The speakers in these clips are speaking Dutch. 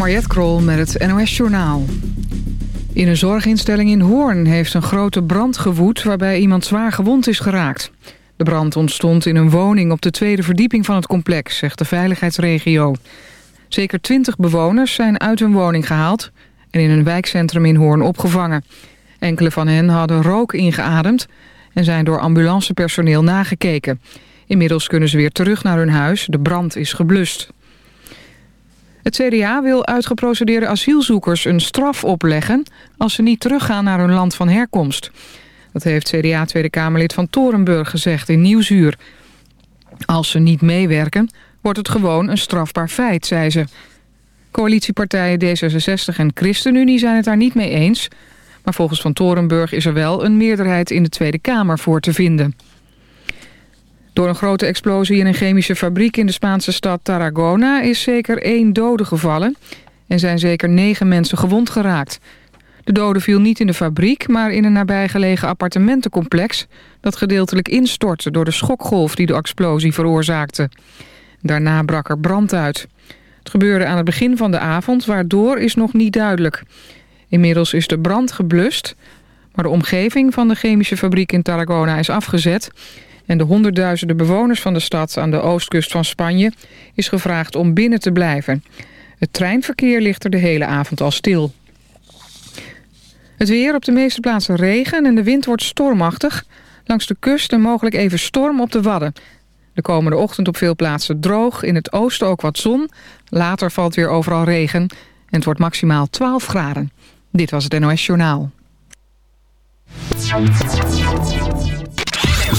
Mariette Krol met het NOS Journaal. In een zorginstelling in Hoorn heeft een grote brand gewoed... waarbij iemand zwaar gewond is geraakt. De brand ontstond in een woning op de tweede verdieping van het complex... zegt de veiligheidsregio. Zeker twintig bewoners zijn uit hun woning gehaald... en in een wijkcentrum in Hoorn opgevangen. Enkele van hen hadden rook ingeademd... en zijn door ambulancepersoneel nagekeken... Inmiddels kunnen ze weer terug naar hun huis. De brand is geblust. Het CDA wil uitgeprocedeerde asielzoekers een straf opleggen... als ze niet teruggaan naar hun land van herkomst. Dat heeft CDA Tweede Kamerlid van Torenburg gezegd in Nieuwsuur. Als ze niet meewerken, wordt het gewoon een strafbaar feit, zei ze. Coalitiepartijen D66 en ChristenUnie zijn het daar niet mee eens... maar volgens Van Torenburg is er wel een meerderheid in de Tweede Kamer voor te vinden... Door een grote explosie in een chemische fabriek in de Spaanse stad Tarragona... is zeker één dode gevallen en zijn zeker negen mensen gewond geraakt. De dode viel niet in de fabriek, maar in een nabijgelegen appartementencomplex... dat gedeeltelijk instortte door de schokgolf die de explosie veroorzaakte. Daarna brak er brand uit. Het gebeurde aan het begin van de avond, waardoor is nog niet duidelijk. Inmiddels is de brand geblust, maar de omgeving van de chemische fabriek in Tarragona is afgezet en de honderdduizenden bewoners van de stad aan de oostkust van Spanje is gevraagd om binnen te blijven. Het treinverkeer ligt er de hele avond al stil. Het weer op de meeste plaatsen regen en de wind wordt stormachtig. Langs de kust en mogelijk even storm op de Wadden. De komende ochtend op veel plaatsen droog, in het oosten ook wat zon. Later valt weer overal regen en het wordt maximaal 12 graden. Dit was het NOS Journaal.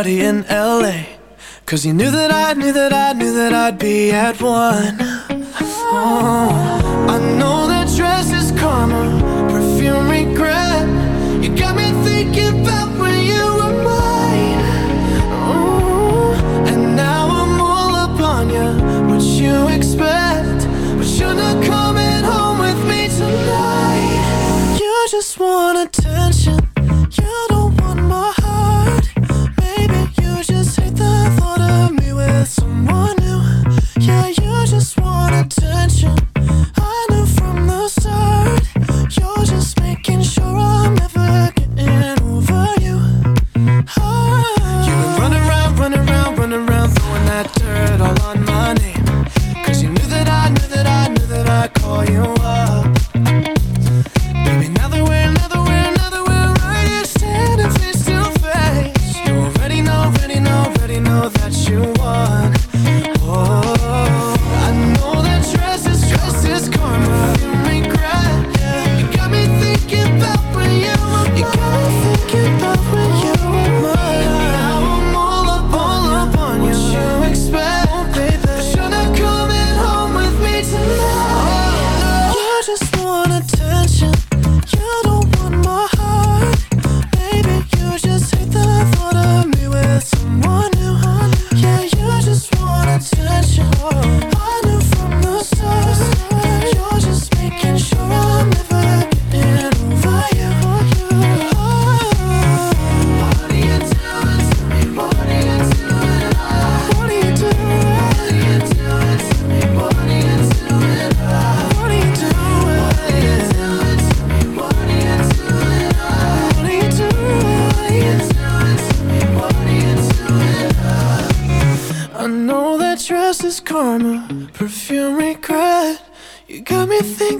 party in LA. Cause you knew that I knew that I knew that I'd be at one. Oh.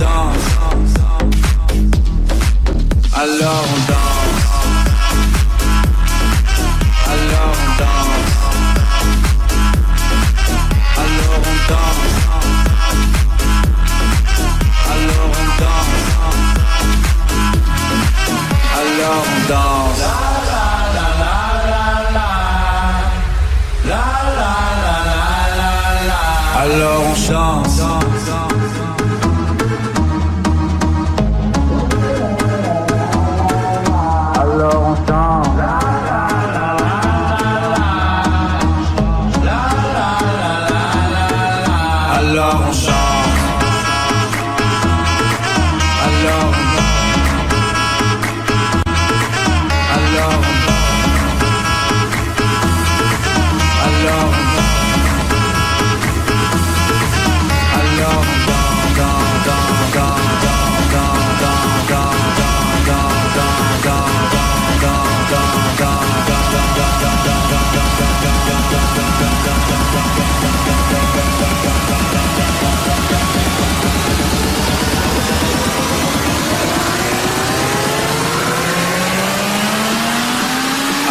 Alors on danse. Alors on danse. Alors on danse. Alors on danse. Alors on danse. Alors on chante.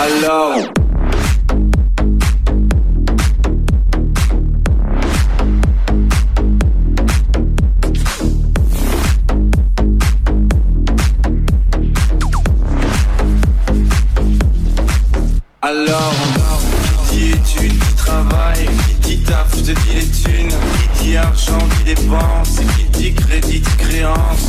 Alors. Alors, qui dit études, qui travaille, qui dit taf, je te dis les thunes, qui dit argent, qui dépense, qui dit crédit, créance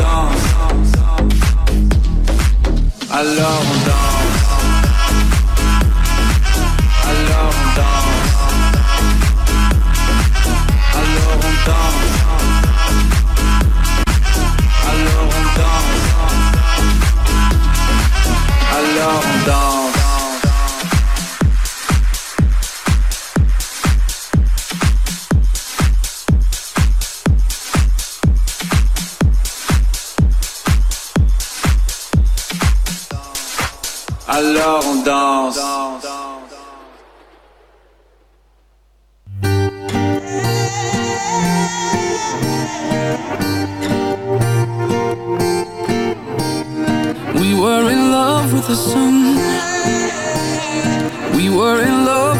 danse. dan. on dan. dan. dan.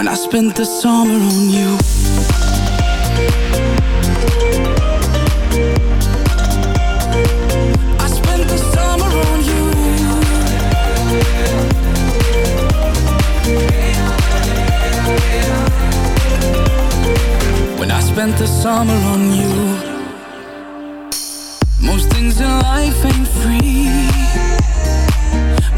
when I spent the summer on you. I spent the summer on you. When I spent the summer on you Most things in life ain't free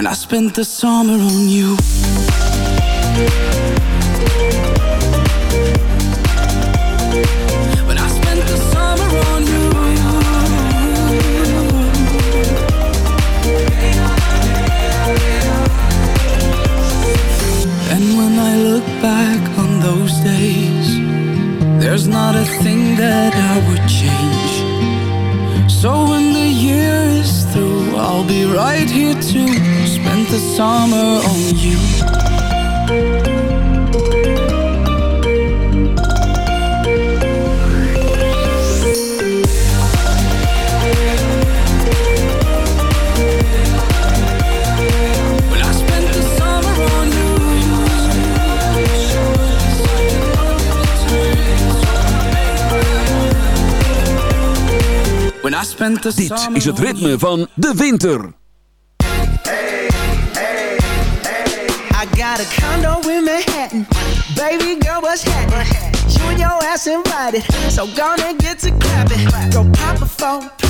when I spent the summer on you. When I And look back on those days There's not a thing that I would change So in the year I'll be right here to spend the summer on you Dit is het ritme van de winter. Hey, hey, hey. I got a condo in Manhattan. Baby girl, what's happening? You and your ass invited. So gonna get to clapping. Go pop a phone.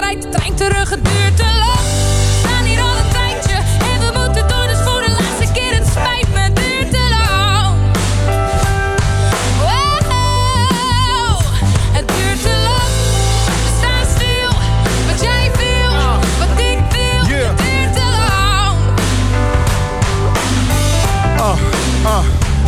rijdt de terug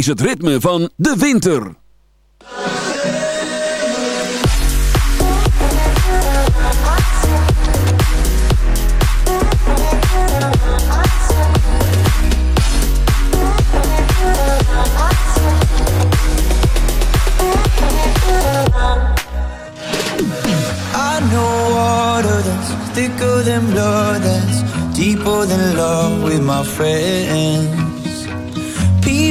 is het ritme van de winter. thicker than blood that's deeper than love with my friends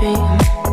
dream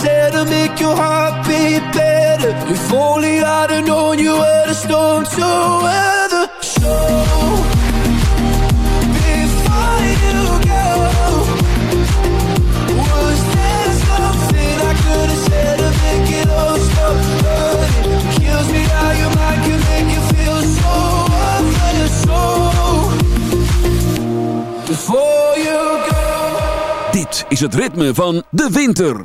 promise make your heart If only I'd have known you were So. Before you go. Dit is het ritme van de winter.